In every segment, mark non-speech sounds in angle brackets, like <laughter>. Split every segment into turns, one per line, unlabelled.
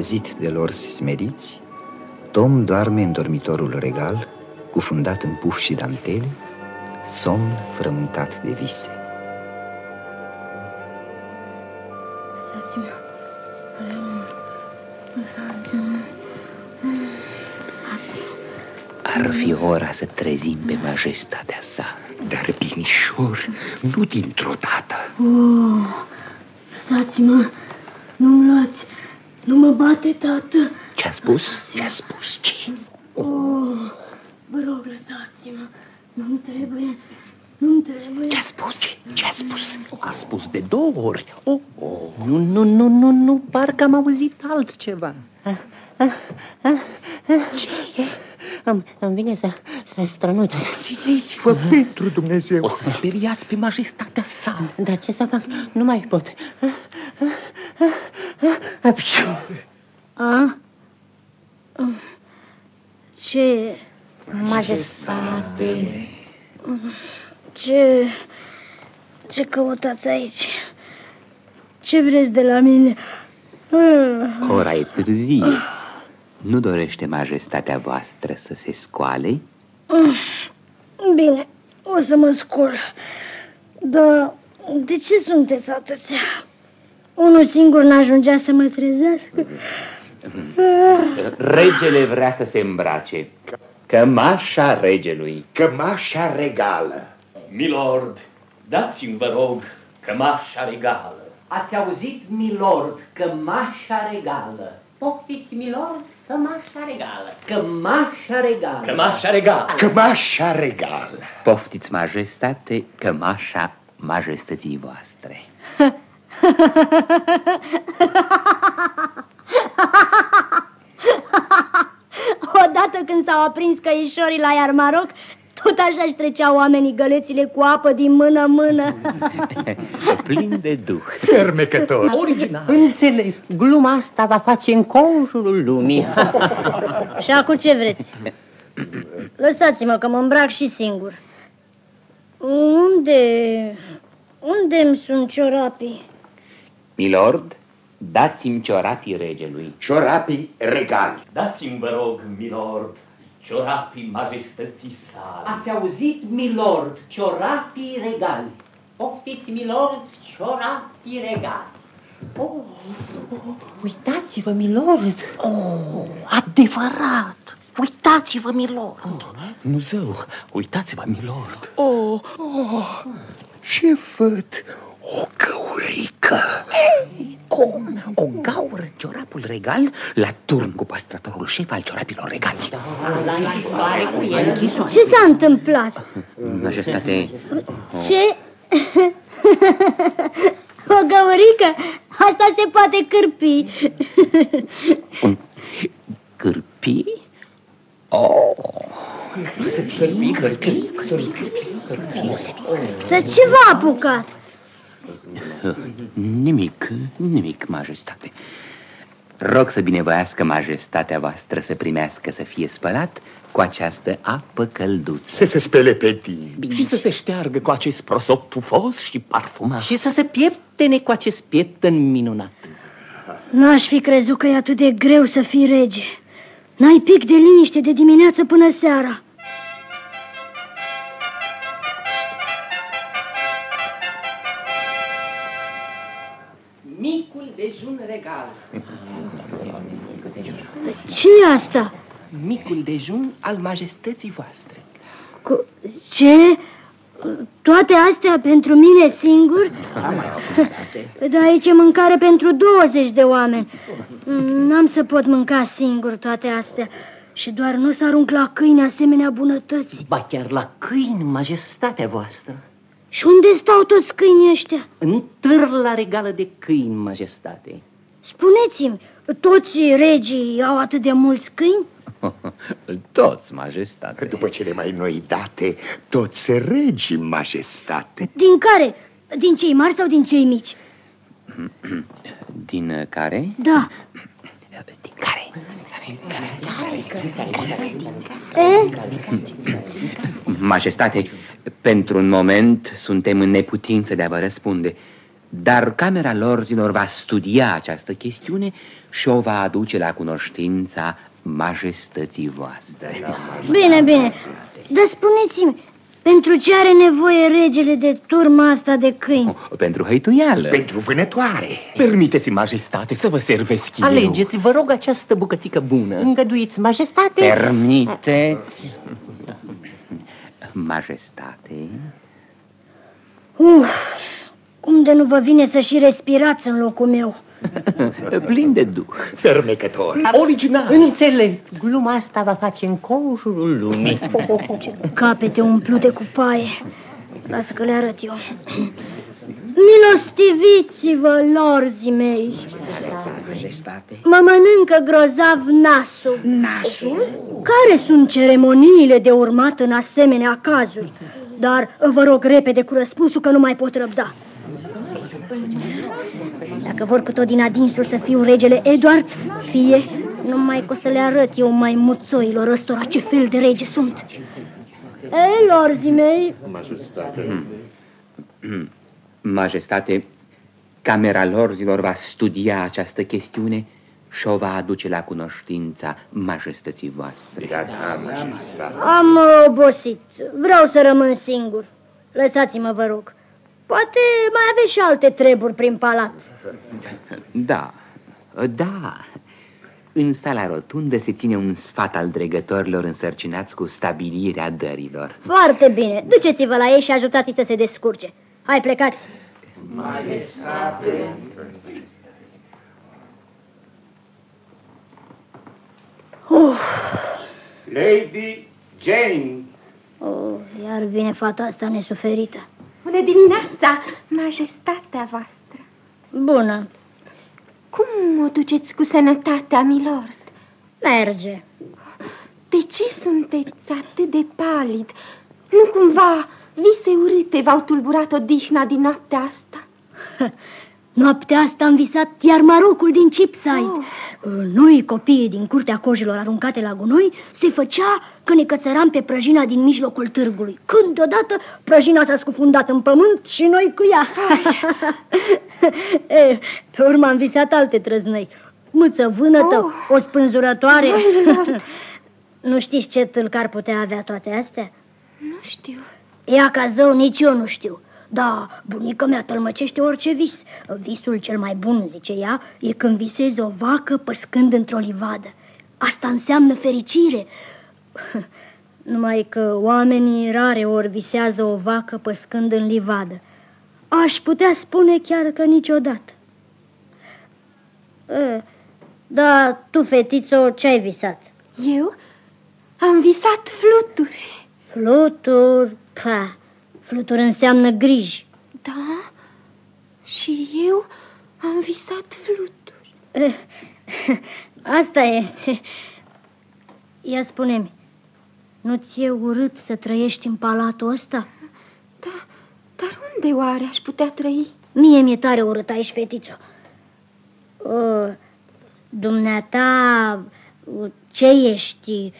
păzit de lor smeriți, Tom doarme în dormitorul regal, cufundat în puf și dantele, somn frământat de vise.
Lăsați-mă, lăsați-mă,
Ar fi ora să trezim pe majestatea sa.
Dar binișor, nu dintr-o dată.
Oh, lăsați-mă, nu-mi luați, nu mă bate, tată.
Ce-a spus?
Ce-a spus? Ce?
Oh, vă rog, lăsați-mă, nu-mi trebuie, nu-mi trebuie.
Ce-a spus? Ce-a spus?
A spus de două ori. Oh, oh. Nu, nu, nu, nu, nu, parcă am auzit altceva.
Ce e? Îmi, îmi vine să, să strănut.
Țineți-vă pentru Dumnezeu.
O să speriați pe majestatea sa.
Dar ce să fac? Nu mai pot. Apșu. A? Ce? Majestate. Ce... Ce căutați aici? Ce vreți de la mine?
Ora e târzie. Nu dorește majestatea voastră să se scoale?
Bine, o să mă scol. Dar de ce sunteți atâția? Unul singur n-ajungea să mă trezească?
Regele vrea să se îmbrace. Cămașa regelui.
Cămașa regală.
Milord, dați-mi, vă rog, cămașa regală.
Ați auzit, milord, cămașa regală. Poftiți, milord, cămașa regală. Cămașa regală.
Cămașa regală.
Cămașa regală.
Poftiți, majestate, cămașa majestății voastre. <laughs>
Odată când s-au aprins căișorii la Iarmaroc, tot așa își treceau oamenii gălețile cu apă din mână-mână. <laughs>
Plin de duh.
Fermecător.
Original.
Înțeleg, gluma asta va face în conjurul lumii. <laughs>
Și acum ce vreți? Lăsați-mă că mă îmbrac și singur. Unde... Unde-mi sunt ciorapii?
Milord, dați-mi ciorapii regelui.
Ciorapii regali.
Dați-mi, vă rog, milord, ciorapii majestății sale.
Ați auzit, milord, ciorapii regali. Poftiți, milord, ciorapii regali. Oh, oh, uitați-vă, milord! Oh, adevărat! Uitați-vă, milord!
Oh, Muzeu, uitați-vă, milord.
Oh, oh, ce văd? O găurică.
Cum? O gaură ciorapul regal la turn cu păstrătorul șef al ciorapilor regali.
Ce s-a întâmplat?
Majestate,
Ce? O găurică? Asta se poate cârpi.
un cârpi? Oh,
Dar ce v-a apucat?
Nimic, nimic, majestate. Rog să binevoiască majestatea voastră să primească să fie spălat cu această apă călduță.
Să se spele pe tine.
Și să se șteargă cu acest prosop tufos și parfumat.
Și să se pieptene cu acest pieptăn minunat.
N-aș fi crezut că e atât de greu să fii rege. N-ai pic de liniște de dimineață până seara.
Micul dejun regal. <laughs>
ce e asta?
Micul dejun al majestății voastre.
Cu... Ce? Toate astea pentru mine singur? Dar aici e mâncare pentru 20 de oameni. N-am să pot mânca singur toate astea. Și doar nu să arunc la câini asemenea bunătăți.
Ba chiar la câini, majestatea voastră.
Și unde stau toți câinii ăștia?
În târla regală de câini, majestate.
Spuneți-mi, toți regii au atât de mulți câini? <laughs>
Toți, majestate.
După cele mai noi date, toți regii majestate.
Din care? Din cei mari sau din cei mici? <clears throat> <clears throat>
Din care?
Da.
Din care?
E? <clears throat>
Majestate, pentru un moment suntem în neputință de a vă răspunde. Dar Camera Lorzilor va studia această chestiune și o va aduce la cunoștința majestății voastre.
Bine, bine. Dar spuneți-mi, pentru ce are nevoie regele de turma asta de câini?
Oh, pentru hăituială.
Pentru vânătoare.
Permiteți, majestate, să vă servesc eu.
Alegeți, vă rog, această bucățică bună. Îngăduiți, majestate.
Permite. Majestate.
Uf, cum de nu vă vine să și respirați în locul meu? <laughs>
Plin de duh.
Fermecător.
Original.
Înțeleg. Gluma asta va face în conjurul lumii.
Ce capete umplute cu paie. Lasă că le arăt eu. Milostiviți-vă, lorzii mei.
Majestate.
Mă mănâncă grozav nasul. Nasul? Care sunt ceremoniile de urmat în asemenea cazuri? Dar vă rog repede cu răspunsul că nu mai pot răbda. Dacă vor cu tot din adinsul să fiu regele Edward, fie, numai că o să le arăt eu mai muțoilor ăstora ce fel de rege sunt. Ei, lorzii mei,
Majestate, Camera Lorzilor va studia această chestiune și o va aduce la cunoștința majestății voastre.
Da, da, majestate.
am obosit. Vreau să rămân singur. Lăsați-mă, vă rog. Poate mai aveți și alte treburi prin palat.
Da, da. În sala rotundă se ține un sfat al dregătorilor însărcinați cu stabilirea dărilor.
Foarte bine. Duceți-vă la ei și ajutați-i să se descurce. Hai, plecați.
Lady Jane.
Oh, iar vine fata asta nesuferită.
Bună dimineața, majestatea voastră!
Bună,
Cum o duceți cu sănătatea, milord?
merge.
De ce sunteți atât de palid? Nu cumva vise urâte v-au tulburat odihna din noaptea asta? <laughs>
Noaptea asta am visat iar marocul din Chipside.
Oh.
Noi, copiii din curtea cojelor aruncate la gunoi, se făcea că ne cățăram pe prăjina din mijlocul târgului. Când deodată prăjina s-a scufundat în pământ și noi cu ea. <laughs> e, pe urmă am visat alte trăznăi. Mâță vânătă,
Oh.
o spânzurătoare.
Vai, Lord. <laughs>
nu știți ce tâlcar putea avea toate astea?
Nu știu.
Ea ca zău nici eu nu știu. Da, bunica mea tălmăcește orice vis. Visul cel mai bun, zice ea, e când visezi o vacă păscând într-o livadă. Asta înseamnă fericire. <laughs> Numai că oamenii rare ori visează o vacă păscând în livadă. Aș putea spune chiar că niciodată. E, da, tu, fetițo, ce ai visat?
Eu am visat fluturi.
Fluturi, pa, fluturi înseamnă griji.
Da? Și eu am visat fluturi.
Eh, <laughs> Asta e. Ia spune-mi, nu ți-e urât să trăiești în palatul ăsta?
Da, dar unde oare aș putea trăi?
Mie mi-e tare urât aici, fetițo. Uh, dumneata, uh, ce ești?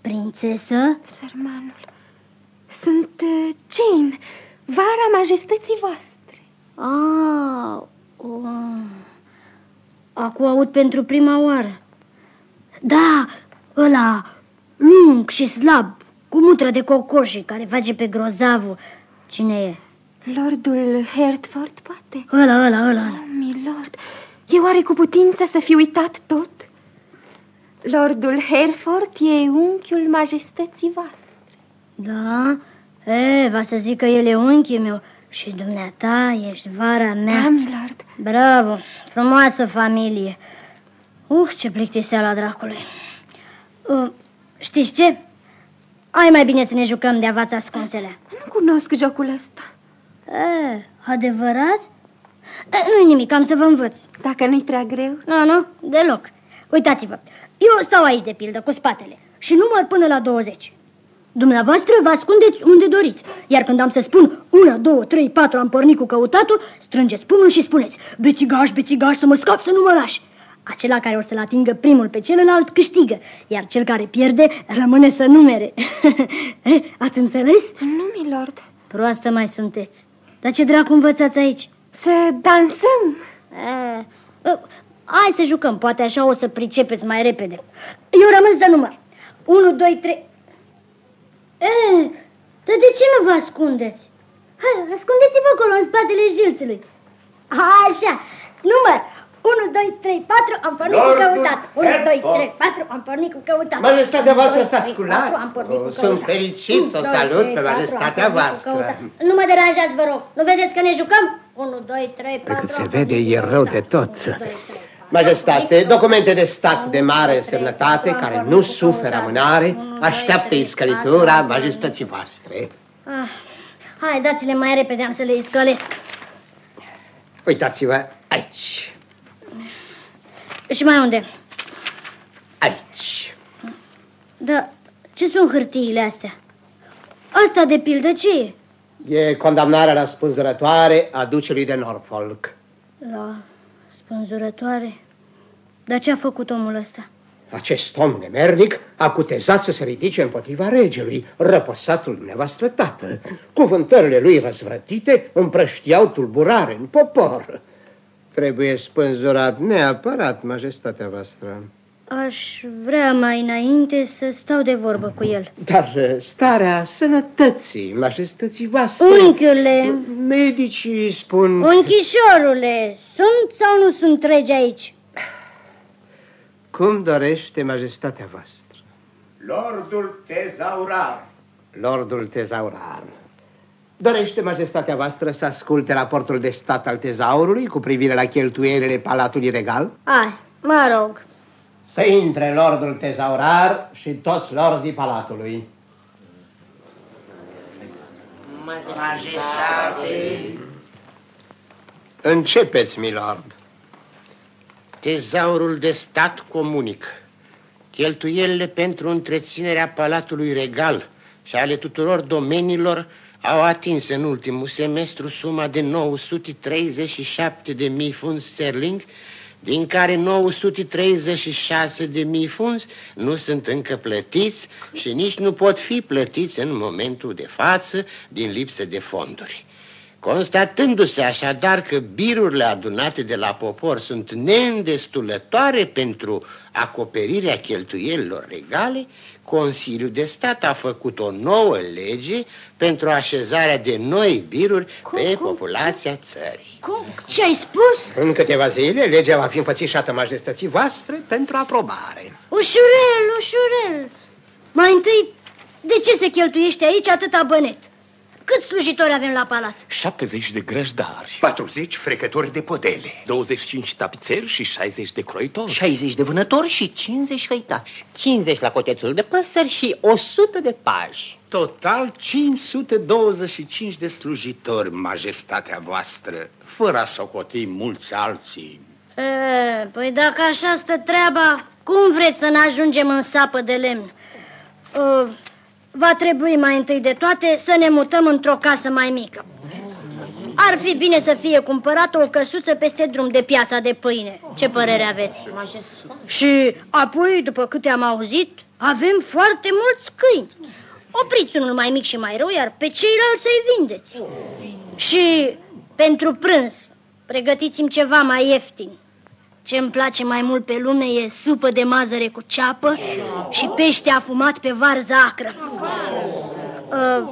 Uh, prințesă?
Sărmanul. Sunt uh, Jane, vara majestății voastre.
Ah, uh, acum aud pentru prima oară. Da, ăla lung și slab, cu mutră de cocoșii, care face pe grozavul. Cine e?
Lordul Hertford, poate?
Ăla, ăla, ăla. ăla.
Oh, milord, e oare cu putință să fi uitat tot? Lordul Hereford e unchiul majestății voastre.
Da? E, va să zic că el e unchiul meu și dumneata ești vara mea.
Da, milord.
Bravo, frumoasă familie. Uh, ce plictiseala dracului. Uh, știți ce? Hai mai bine să ne jucăm de avați ascunselea.
Nu cunosc jocul ăsta.
E, adevărat? E, nu-i nimic, am să vă învăț.
Dacă nu-i prea greu.
Nu, nu, deloc. Uitați-vă, eu stau aici de pildă, cu spatele, și număr până la 20. Dumneavoastră vă ascundeți unde doriți, iar când am să spun 1, 2, 3, 4, am pornit cu căutatul, strângeți pumnul și spuneți bețigaș, bețigaș, să mă scap să nu mă lași. Acela care o să-l atingă primul pe celălalt câștigă, iar cel care pierde rămâne să numere. Eh, <laughs> Ați înțeles?
Nu, milord.
Proastă mai sunteți. Dar ce dracu învățați aici?
Să dansăm.
E, hai să jucăm, poate așa o să pricepeți mai repede. Eu rămân să număr. 1, 2, 3... E, dar de ce nu vă ascundeți? Hai, ascundeți-vă acolo, în spatele jilțului. Așa, număr. 1, 2, 3, 4, am pornit cu căutat. 1, 2, 3, 4, am pornit cu căutat.
Majestatea voastră s-a sculat. Sunt fericit să o salut pe majestatea voastră.
Nu mă deranjați, vă rog. Nu vedeți că ne jucăm? 1, 2, 3, 4...
Cât se vede, e rău de tot. Majestate, documente de stat de mare însemnătate, care nu suferă amânare, așteaptă iscălitura majestății voastre.
Ah, hai, dați-le mai repede, am să le iscălesc.
Uitați-vă aici.
Și mai unde?
Aici.
Da, ce sunt hârtiile astea? Asta de pildă ce
e? E condamnarea la spânzurătoare a ducelui de Norfolk.
La spânzurătoare? Dar ce a făcut omul ăsta?
Acest om nemernic a cutezat să se ridice împotriva regelui, răpăsatul dumneavoastră tată. Cuvântările lui răzvrătite împrăștiau tulburare în popor. Trebuie spânzurat neapărat, majestatea voastră.
Aș vrea mai înainte să stau de vorbă cu el.
Dar uh, starea sănătății, majestății voastre...
Unchiule!
Medicii spun...
Unchișorule, sunt sau nu sunt tregi aici?
Cum dorește majestatea voastră?
Lordul tezaurar.
Lordul tezaurar. Dorește majestatea voastră să asculte raportul de stat al tezaurului cu privire la cheltuielile Palatului Regal?
Hai, mă rog.
Să intre lordul tezaurar și toți lordii Palatului.
Majestate!
Începeți, milord.
Tezaurul de stat comunic. Cheltuielile pentru întreținerea Palatului Regal și ale tuturor domeniilor au atins în ultimul semestru suma de 937 de mii funds sterling, din care 936 de mii funds nu sunt încă plătiți și nici nu pot fi plătiți în momentul de față din lipsă de fonduri. Constatându-se așadar că birurile adunate de la popor sunt neîndestulătoare pentru acoperirea cheltuielilor regale, Consiliul de Stat a făcut o nouă lege pentru așezarea de noi biruri cum, pe cum? populația țării.
Cum? Ce ai spus?
În câteva zile, legea va fi înfățișată majestății voastre pentru aprobare.
Ușurel, ușurel. Mai întâi, de ce se cheltuiește aici atâta bănet? Cât slujitori avem la palat?
70 de grăjdari.
40 frecători de podele.
25 tapițeri și 60 de croitori.
60 de vânători și 50 hăitași.
50 la cotețul de păsări și 100 de paji.
Total 525 de slujitori, majestatea voastră, fără a socoti mulți alții.
E, păi dacă așa stă treaba, cum vreți să ne ajungem în sapă de lemn? Uh, va trebui mai întâi de toate să ne mutăm într-o casă mai mică. Ar fi bine să fie cumpărată o căsuță peste drum de piața de pâine. Ce părere aveți? Și apoi, după câte am auzit, avem foarte mulți câini. Opriți unul mai mic și mai rău, iar pe ceilalți să-i vindeți. Și pentru prânz, pregătiți-mi ceva mai ieftin. Ce îmi place mai mult pe lume e supă de mazăre cu ceapă și pește afumat pe varză acră. Uh,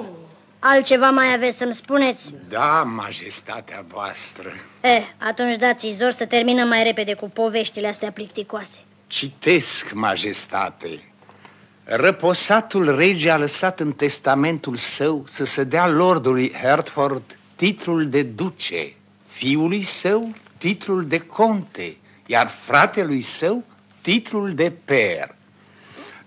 altceva mai aveți să-mi spuneți?
Da, majestatea voastră.
Eh, atunci dați zor să terminăm mai repede cu poveștile astea plicticoase.
Citesc, majestate. Răposatul rege a lăsat în testamentul său să se dea lordului Hertford titlul de duce, fiului său titlul de conte, iar fratelui său titlul de per.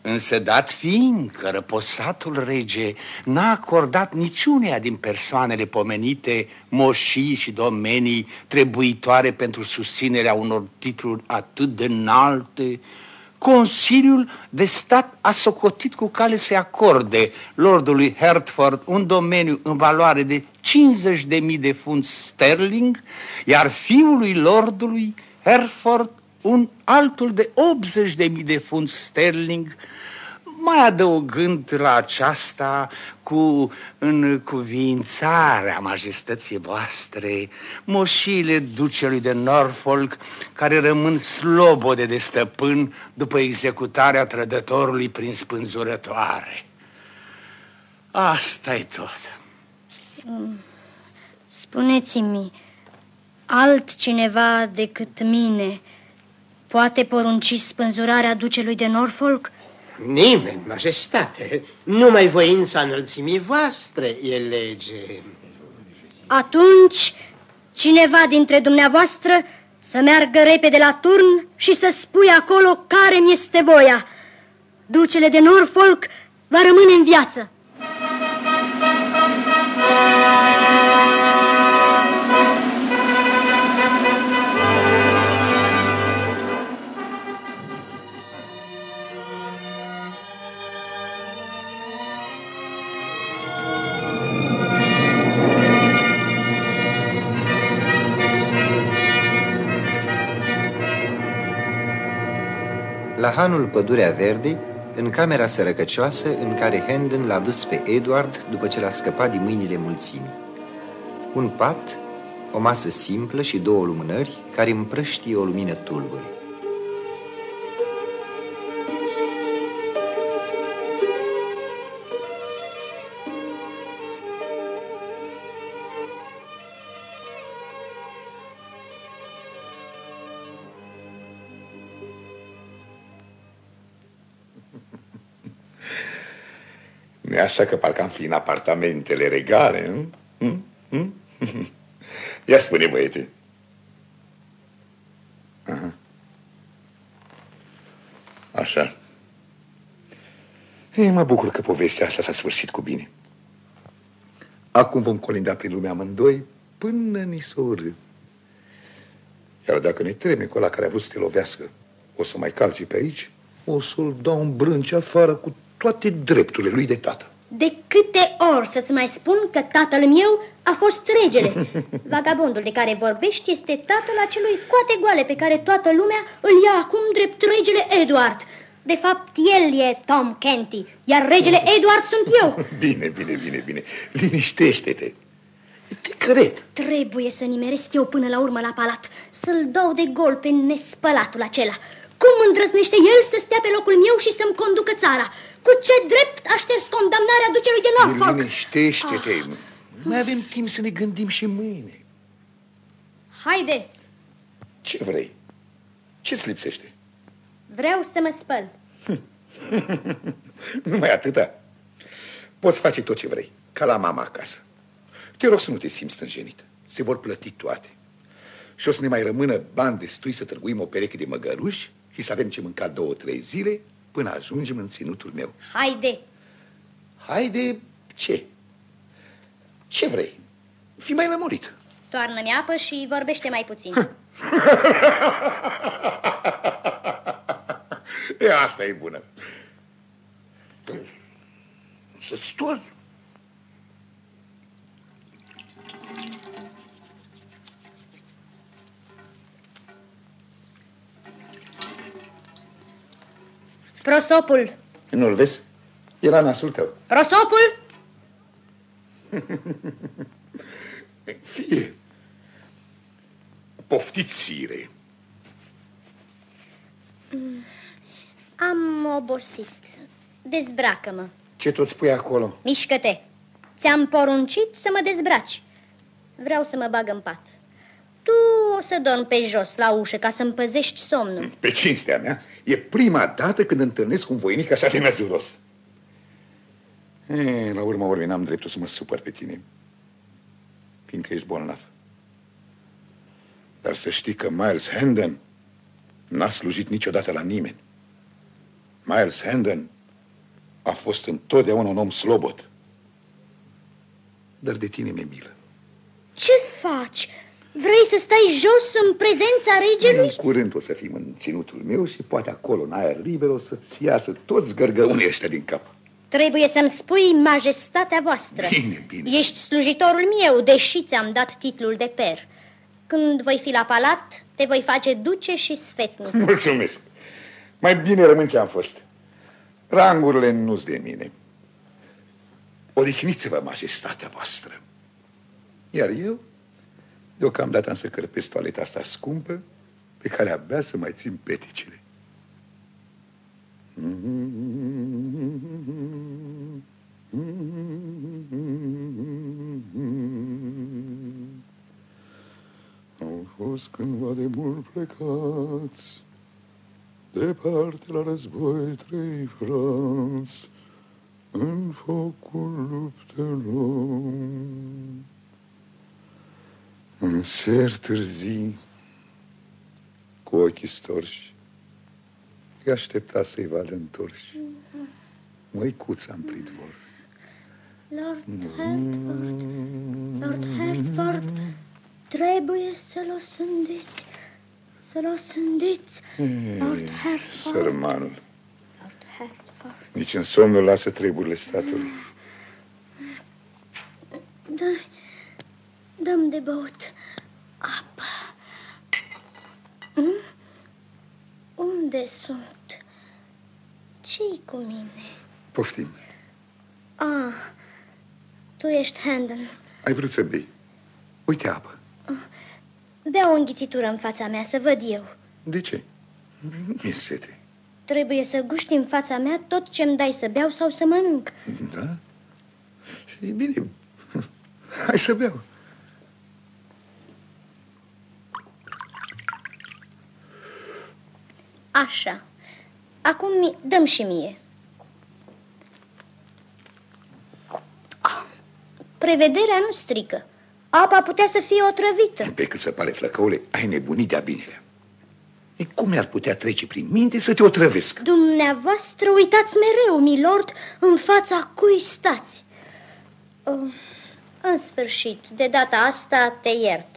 Însă dat fiind că răposatul rege n-a acordat niciunea din persoanele pomenite moșii și domenii trebuitoare pentru susținerea unor titluri atât de înalte, Consiliul de Stat a socotit cu cale să acorde lordului Hertford un domeniu în valoare de 50.000 de funți sterling, iar fiului lordului Herford un altul de 80.000 de funți sterling, mai adăugând la aceasta cu încuvințarea majestății voastre moșile ducelui de Norfolk care rămân slobode de stăpân după executarea trădătorului prin spânzurătoare. asta e tot.
Spuneți-mi, altcineva decât mine poate porunci spânzurarea ducelui de Norfolk?
Nimeni, majestate. Numai voința înălțimii voastre e lege.
Atunci, cineva dintre dumneavoastră să meargă repede la turn și să spui acolo care mi este voia. Ducele de Norfolk va rămâne în viață.
La hanul Pădurea Verde, în camera sărăcăcioasă în care Hendon l-a dus pe Edward după ce l-a scăpat din mâinile mulțimii. Un pat, o masă simplă și două lumânări care împrăștie o lumină tulbure.
Așa că parcă am fi în apartamentele regale, nu? Hm? Hm? <laughs> Ia spune, băiete. Aha. Așa. Ei, mă bucur că povestea asta s-a sfârșit cu bine. Acum vom colinda prin lumea amândoi până ni s-o urâ. Iar dacă ne treme cu ăla care a vrut să te lovească, o să mai calci pe aici, o să-l dau în brânci afară cu toate drepturile lui de tată.
De câte ori să-ți mai spun că tatăl meu a fost regele? <laughs> Vagabondul de care vorbești este tatăl acelui coate goale pe care toată lumea îl ia acum drept regele Edward. De fapt, el e Tom Kenty, iar regele <laughs> Edward sunt eu.
Bine, bine, bine, bine. Liniștește-te. Te cred.
Trebuie să nimeresc eu până la urmă la palat, să-l dau de gol pe nespălatul acela. Cum îndrăznește el să stea pe locul meu și să-mi conducă țara? Cu ce drept a șters condamnarea ducelui de Norfolk?
Liniștește-te. Ah. Mai avem timp să ne gândim și mâine.
Haide!
Ce vrei? Ce-ți lipsește?
Vreau să mă spăl. <laughs>
Numai atâta. Poți face tot ce vrei, ca la mama acasă. Te rog să nu te simți stânjenit. Se vor plăti toate. Și o să ne mai rămână bani destui să târguim o pereche de măgăruși și să avem ce mânca două, trei zile până ajungem în ținutul meu.
Haide!
Haide ce? Ce vrei? Fii mai lămurit.
Toarnă-mi apă și vorbește mai puțin. <laughs>
e, asta e bună. Să-ți torn.
Prosopul.
Nu-l vezi? E la nasul tău.
Prosopul? <laughs>
Fie. Poftiți, sire.
Am obosit. Dezbracă-mă.
Ce tot spui acolo?
Mișcă-te. Ți-am poruncit să mă dezbraci. Vreau să mă bag în pat. Tu o să dormi pe jos la ușă ca să-mi păzești somnul.
Pe cinstea mea, e prima dată când întâlnesc un voinic așa de năzuros. E, la urmă ori n-am dreptul să mă supăr pe tine, fiindcă ești bolnav. Dar să știi că Miles Hendon n-a slujit niciodată la nimeni. Miles Hendon a fost întotdeauna un om slobot. Dar de tine mi-e milă.
Ce faci? Vrei să stai jos în prezența regelui?
În curând o să fim în ținutul meu și poate acolo, în aer liber, o să-ți iasă toți gărgăunii ăștia din cap.
Trebuie să-mi spui majestatea voastră.
Bine, bine.
Ești slujitorul meu, deși ți-am dat titlul de per. Când voi fi la palat, te voi face duce și sfetnic.
Mulțumesc. Mai bine rămân ce am fost. Rangurile nu-s de mine. Odihniți-vă, majestatea voastră. Iar eu, deocamdată am să cărpesc toaleta asta scumpă, pe care abia să mai țin peticile. Au fost cândva de mult plecați, Departe la război trei frați, În focul luptelor. În ser târzii, cu ochii storși, îi aștepta să-i vadă întorși. Măicuța în pridvor.
Lord Hertford, Lord Hertford, trebuie să-l osândiți, să-l osândiți, Lord Hertford.
Sărmanul.
Lord Hertford.
Nici în somn nu lasă treburile statului.
Dă, dăm de băut apă. Hm? Unde sunt? Ce-i cu mine?
Poftim.
Ah, tu ești Handon.
Ai vrut să bei. Uite apă.
Bea o înghițitură în fața mea, să văd eu.
De ce? Mi-e sete.
Trebuie să guști în fața mea tot ce-mi dai să beau sau să mănânc.
Da? Și e bine. Hai să beau.
Așa. Acum mi- dăm și mie. Ah, Prevederea nu strică. Apa putea să fie otrăvită.
Pe cât se pare, flăcăule, ai nebunit de-a binelea. E, cum mi-ar putea trece prin minte să te otrăvesc?
Dumneavoastră uitați mereu, milord, în fața cui stați. Uh, în sfârșit, de data asta te iert.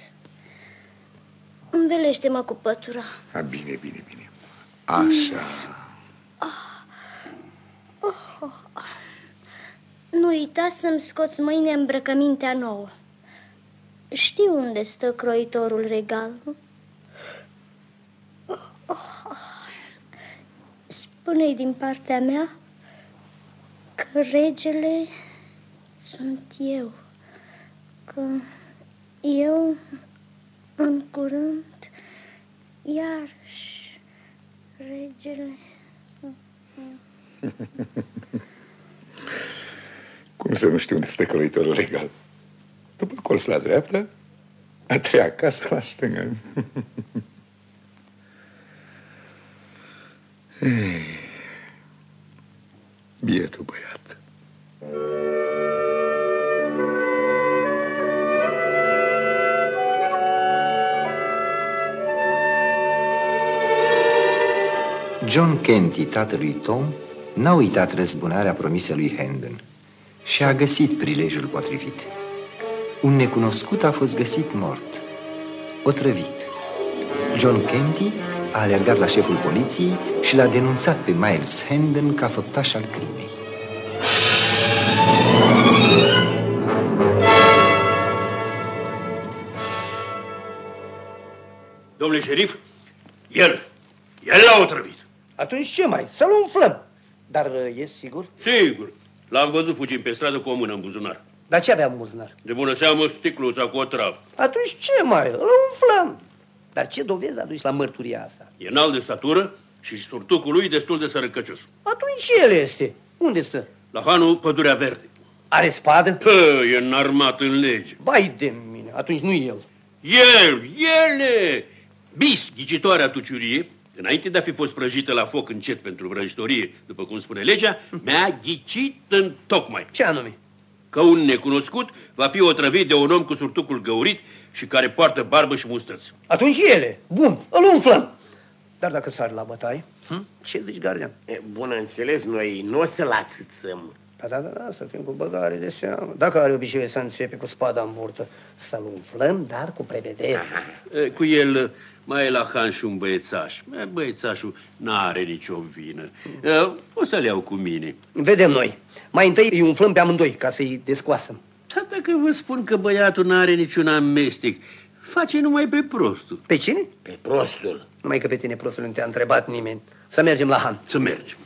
Învelește-mă cu pătura.
A, bine, bine, bine. Așa.
Nu uita să-mi scoți mâine îmbrăcămintea nouă. Știu unde stă croitorul regal. Spune-i din partea mea că regele sunt eu. Că eu, în curând, iarăși, regele sunt <laughs> eu.
Cum să nu știu unde stă călăitorul legal? După colț la dreapta, a treia casă la stânga. <laughs> Ei, Bietul băiat.
John Kenty, tatălui Tom, n-a uitat răzbunarea promisă lui Hendon și a găsit prilejul potrivit. Un necunoscut a fost găsit mort, otrăvit. John Kenty a alergat la șeful poliției și l-a denunțat pe Miles Hendon ca făptaș al crimei.
Domnule șerif, el, el l-a otrăvit.
Atunci ce mai? Să-l umflăm. Dar uh, e sigur?
Sigur. L-am văzut fugind pe stradă cu o mână în buzunar.
Dar ce avea în buzunar?
De bună seamă, sticluța cu o travă.
Atunci ce mai? Îl umflăm. Dar ce dovezi aduci la mărturia asta?
E înalt de statură și surtucul lui destul de sărăcăcios.
Atunci el este. Unde stă?
La hanul Pădurea Verde.
Are spadă?
Pă, e înarmat în lege.
Vai de mine, atunci nu el.
El, ele! Bis, ghicitoarea tuciurie, înainte de a fi fost prăjită la foc încet pentru vrăjitorie, după cum spune legea, mi-a ghicit în tocmai.
Ce anume?
Că un necunoscut va fi otrăvit de un om cu surtucul găurit și care poartă barbă și mustăți.
Atunci ele. Bun, îl umflăm. Dar dacă sar la bătaie, hm? ce zici, gardian?
E, Bună înțeles, noi nu o să-l ațățăm.
Da, da, da, da, să fim cu băgare de seamă. Dacă are obiceiul să începe cu spada în burtă, să-l umflăm, dar cu prevedere.
E, Cu el mai e la Han și un băiețaș. E, Băiețașul n-are nicio vină. E, O să-l iau cu mine.
Vedem noi. Mai întâi îi umflăm pe amândoi ca să-i descoasăm.
Dar dacă vă spun că băiatul n-are niciun amestec, face numai pe prostul.
Pe cine?
Pe prostul.
Numai că pe tine, prostul, nu te-a întrebat nimeni. Să mergem la Han.
Să mergem.